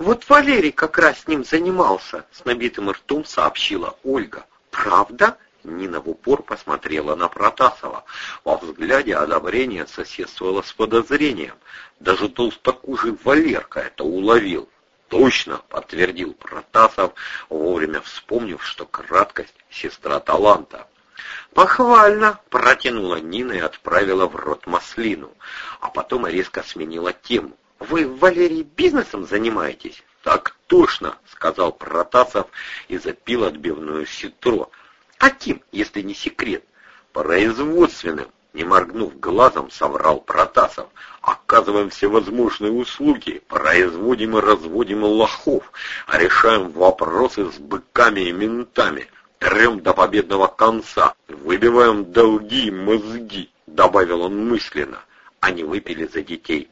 Вот Валерий как раз с ним занимался, с набитым ртом сообщила Ольга. Правда? Нина в упор посмотрела на Протасова. Во взгляде одобрение соседствовало с подозрением. Даже толстокожий Валерка это уловил. «Точно!» — подтвердил Протасов, вовремя вспомнив, что краткость — сестра таланта. «Похвально!» — протянула Нина и отправила в рот маслину, а потом резко сменила тему. «Вы, Валерий, бизнесом занимаетесь?» «Так точно!» — сказал Протасов и запил отбивную ситро. «Каким, если не секрет?» «Производственным!» Не моргнув глазом, соврал Протасов. Оказываем всевозможные услуги, производим и разводим лохов, а решаем вопросы с быками и ментами. Трем до победного конца, выбиваем долги и мозги, добавил он мысленно. Они выпили за детей.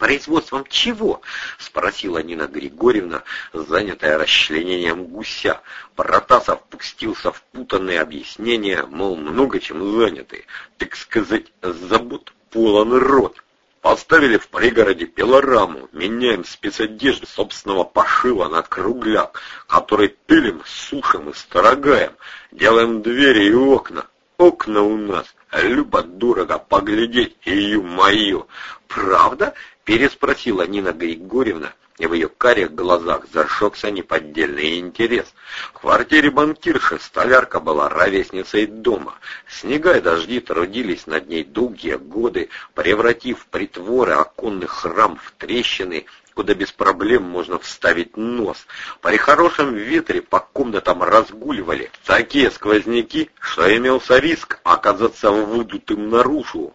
«Производством чего?» — спросила Нина Григорьевна, занятая расчленением гуся. Протасов пустился в путанные объяснения, мол, много чем заняты. Так сказать, забот полон рот. Поставили в пригороде пилораму, меняем спецодежду собственного пошива на кругляк, который пилим, сушим и строгаем, делаем двери и окна. Окна у нас, любо-дорого поглядеть, ее мою. Правда? Переспросила Нина Григорьевна, и в ее карих глазах зажегся неподдельный интерес. В квартире банкирши столярка была ровесницей дома. Снега и дожди трудились над ней долгие годы, превратив притворы оконных храм в трещины, куда без проблем можно вставить нос. При хорошем ветре по комнатам разгуливали такие сквозняки, что имелся риск оказаться выдутым наружу.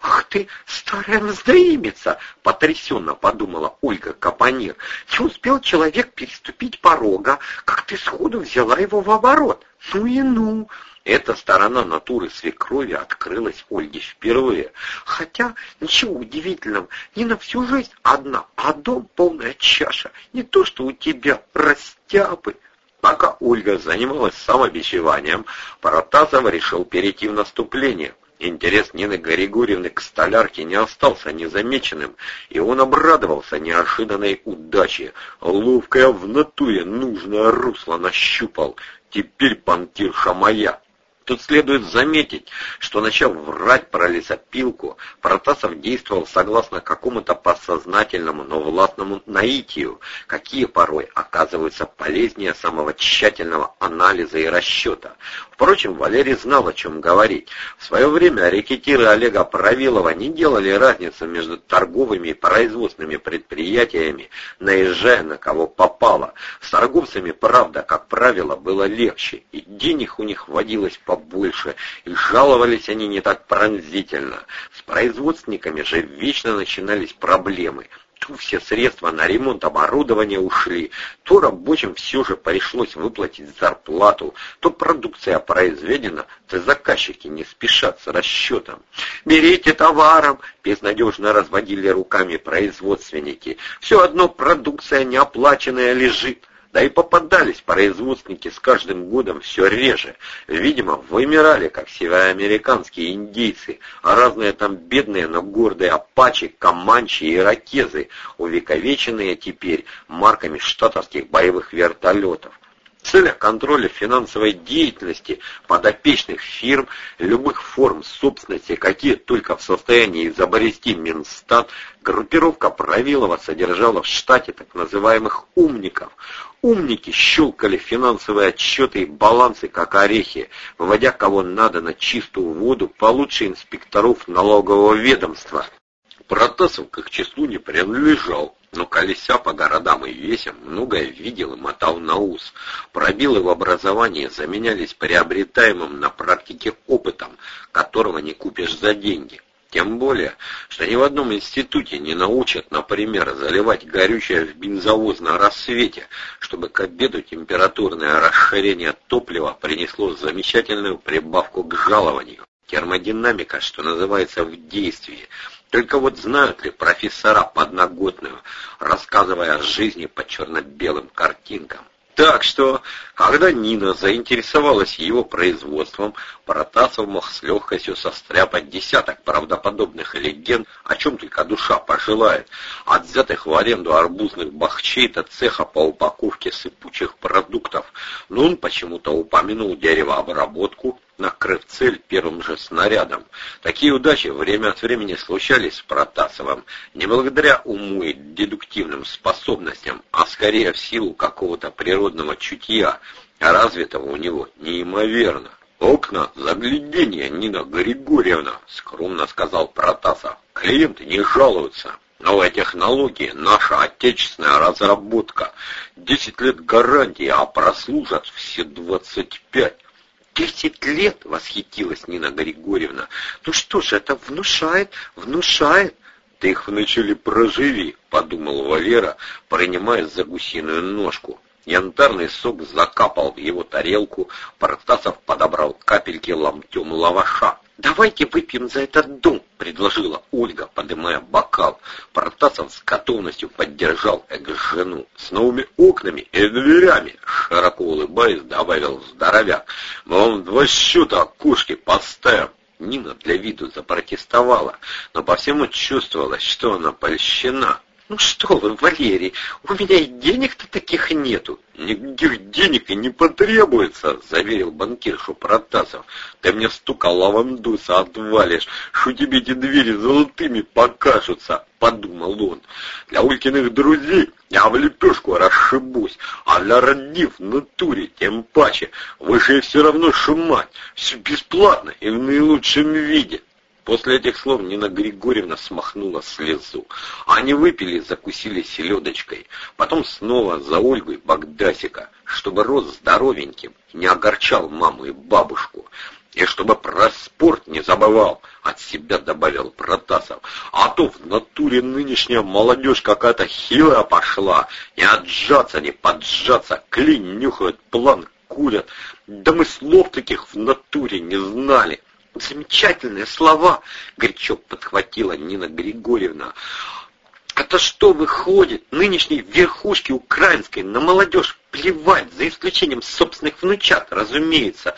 «Ах ты, старая вздоимица!» — потрясенно подумала Ольга Капонир. «Не успел человек переступить порога, как ты сходу взяла его в оборот. Ну и ну!» Эта сторона натуры свекрови открылась Ольге впервые. Хотя, ничего удивительного, не на всю жизнь одна, а дом полная чаша. Не то, что у тебя растяпы. Пока Ольга занималась самобичеванием, Паратазов решил перейти в наступление — Интерес Нины Григорьевны к столярке не остался незамеченным, и он обрадовался неожиданной удаче. Ловкая в натуре нужное русло нащупал. Теперь банкирша моя. Тут следует заметить, что, начав врать про лесопилку, Протасов действовал согласно какому-то подсознательному, но властному наитию, какие порой оказываются полезнее самого тщательного анализа и расчета. Впрочем, Валерий знал, о чем говорить. В свое время рекетиры Олега Правилова не делали разницы между торговыми и производственными предприятиями, наезжая на кого попало. С торговцами, правда, как правило, было легче, и денег у них водилось по побольше, и жаловались они не так пронзительно. С производственниками же вечно начинались проблемы. То все средства на ремонт оборудования ушли, то рабочим все же пришлось выплатить зарплату, то продукция произведена, то заказчики не спешат с расчетом. «Берите товаром!» — безнадежно разводили руками производственники. «Все одно продукция неоплаченная лежит». Да и попадались производственники с каждым годом все реже. Видимо, вымирали, как североамериканские индейцы, а разные там бедные, но гордые апачи, команчи и иракезы, увековеченные теперь марками штатовских боевых вертолетов целях контроля финансовой деятельности подопечных фирм любых форм собственности, какие только в состоянии изобрести Минстат, группировка Правилова содержала в штате так называемых «умников». Умники щелкали финансовые отчеты и балансы, как орехи, выводя кого надо на чистую воду получше инспекторов налогового ведомства. Протасов к их числу не принадлежал, но колеся по городам и весям многое видел и мотал на ус. Пробилы в образовании заменялись приобретаемым на практике опытом, которого не купишь за деньги. Тем более, что ни в одном институте не научат, например, заливать горючее в бензовоз на рассвете, чтобы к обеду температурное расширение топлива принесло замечательную прибавку к жалованию. Термодинамика, что называется, в действии. Только вот знают ли профессора подноготную, рассказывая о жизни по черно-белым картинкам? Так что, когда Нина заинтересовалась его производством, Протасов мог с легкостью состряпать десяток правдоподобных легенд, о чем только душа пожелает, от взятых в аренду арбузных бахчей до цеха по упаковке сыпучих продуктов. Но он почему-то упомянул деревообработку, накрыв цель первым же снарядом. Такие удачи время от времени случались с Протасовым, не благодаря уму и дедуктивным способностям, а скорее в силу какого-то природного чутья, развитого у него неимоверно. «Окна загляденья, Нина Григорьевна», — скромно сказал Протасов. «Клиенты не жалуются. Новая технология, наша отечественная разработка. Десять лет гарантии, а прослужат все двадцать пять. «Десять лет!» — восхитилась Нина Григорьевна. «Ну что ж, это внушает, внушает!» «Ты их вначале проживи», — подумал Валера, принимая за гусиную ножку. Янтарный сок закапал в его тарелку, Протасов подобрал капельки ломтем лаваша. «Давайте выпьем за этот дом», — предложила Ольга, поднимая бокал. Протасов с готовностью поддержал эк-жену. «С новыми окнами и дверями», — широко улыбаясь, добавил здоровяк. «Мы вам два счета окошки поставим». Нина для виду запротестовала, но по всему чувствовалось, что она польщена. «Ну что вы, Валерий, у меня и денег-то таких нету». «Никаких денег и не потребуется», — заверил банкиршу Протасов. «Ты мне стука лавандуса отвалишь, что тебе эти двери золотыми покажутся», — подумал он. «Для Улькиных друзей я в лепешку расшибусь, а для родив в натуре тем паче. Вы же все равно шумать, все бесплатно и в наилучшем виде». После этих слов Нина Григорьевна смахнула слезу. Они выпили, закусили селедочкой. Потом снова за Ольгой Богдасика, чтобы рос здоровеньким, не огорчал маму и бабушку. И чтобы про спорт не забывал, от себя добавил Протасов. А то в натуре нынешняя молодежь какая-то хилая пошла. Не отжаться, не поджаться, клин нюхают, план курят. Да мы слов таких в натуре не знали. Замечательные слова, горячо подхватила Нина Григорьевна. Это что выходит? Нынешней верхушки украинской на молодежь плевать, за исключением собственных внучат, разумеется.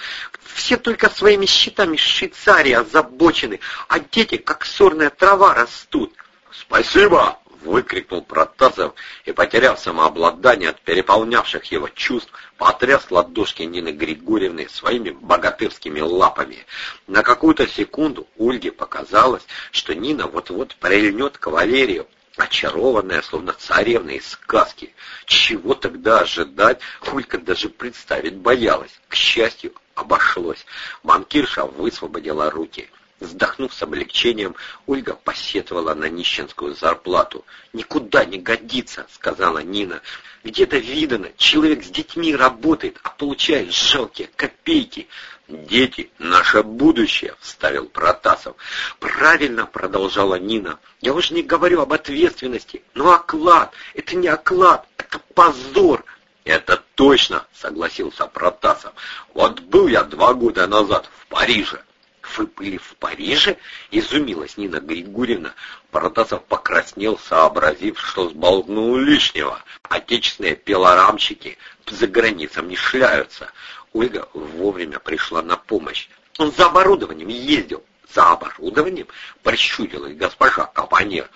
Все только своими счетами Швейцарии озабочены, а дети, как сорная трава, растут. «Спасибо!» — выкрикнул Протасов и, потеряв самообладание от переполнявших его чувств, потряс ладошки Нины Григорьевны своими богатырскими лапами. На какую-то секунду Ольге показалось, что Нина вот-вот прильнет к Валерию, очарованная, словно царевна из сказки. Чего тогда ожидать, Ольга даже представить боялась. К счастью, обошлось. Банкирша высвободила руки. Вздохнув с облегчением, Ольга посетовала на нищенскую зарплату. «Никуда не годится», — сказала Нина. «Где-то видано, человек с детьми работает, а получает жалкие копейки». «Дети — наше будущее», — вставил Протасов. «Правильно», — продолжала Нина. «Я уже не говорю об ответственности, но оклад — это не оклад, это позор». «Это точно», — согласился Протасов. «Вот был я два года назад в Париже. «Вы были в Париже?» — изумилась Нина Григорьевна. Протасов покраснел, сообразив, что сболтнул лишнего. Отечественные пилорамщики за границам не шляются. Ольга вовремя пришла на помощь. Он за оборудованием ездил. За оборудованием? Прищурилась госпожа Капанер.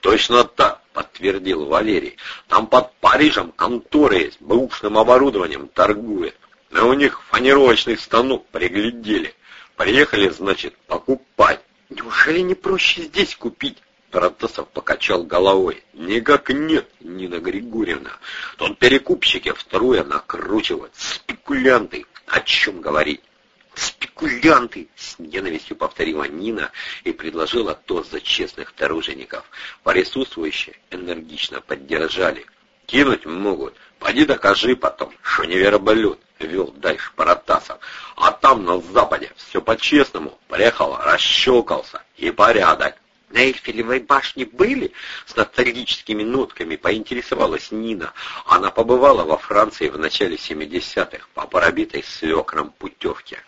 Точно так, подтвердил Валерий. Там под Парижем конторы есть, бэушным оборудованием торгует. Но у них фанировочный станок приглядели. Приехали, значит, покупать. Неужели не проще здесь купить? Протасов покачал головой. Никак нет, Нина Григорьевна. Тут перекупщики второе накручивают. Спекулянты. О чем говорить? «Спекулянты!» — с ненавистью повторила Нина и предложила тост за честных тружеников. Присутствующие энергично поддержали. «Кинуть могут. Пойди докажи потом, что не верблюд вел дальше Паратасов. А там на западе все по-честному. Приехал, расщелкался и порядок. На Эйфелевой башне были? С ностальгическими нотками поинтересовалась Нина. Она побывала во Франции в начале 70-х по пробитой свекром путевке.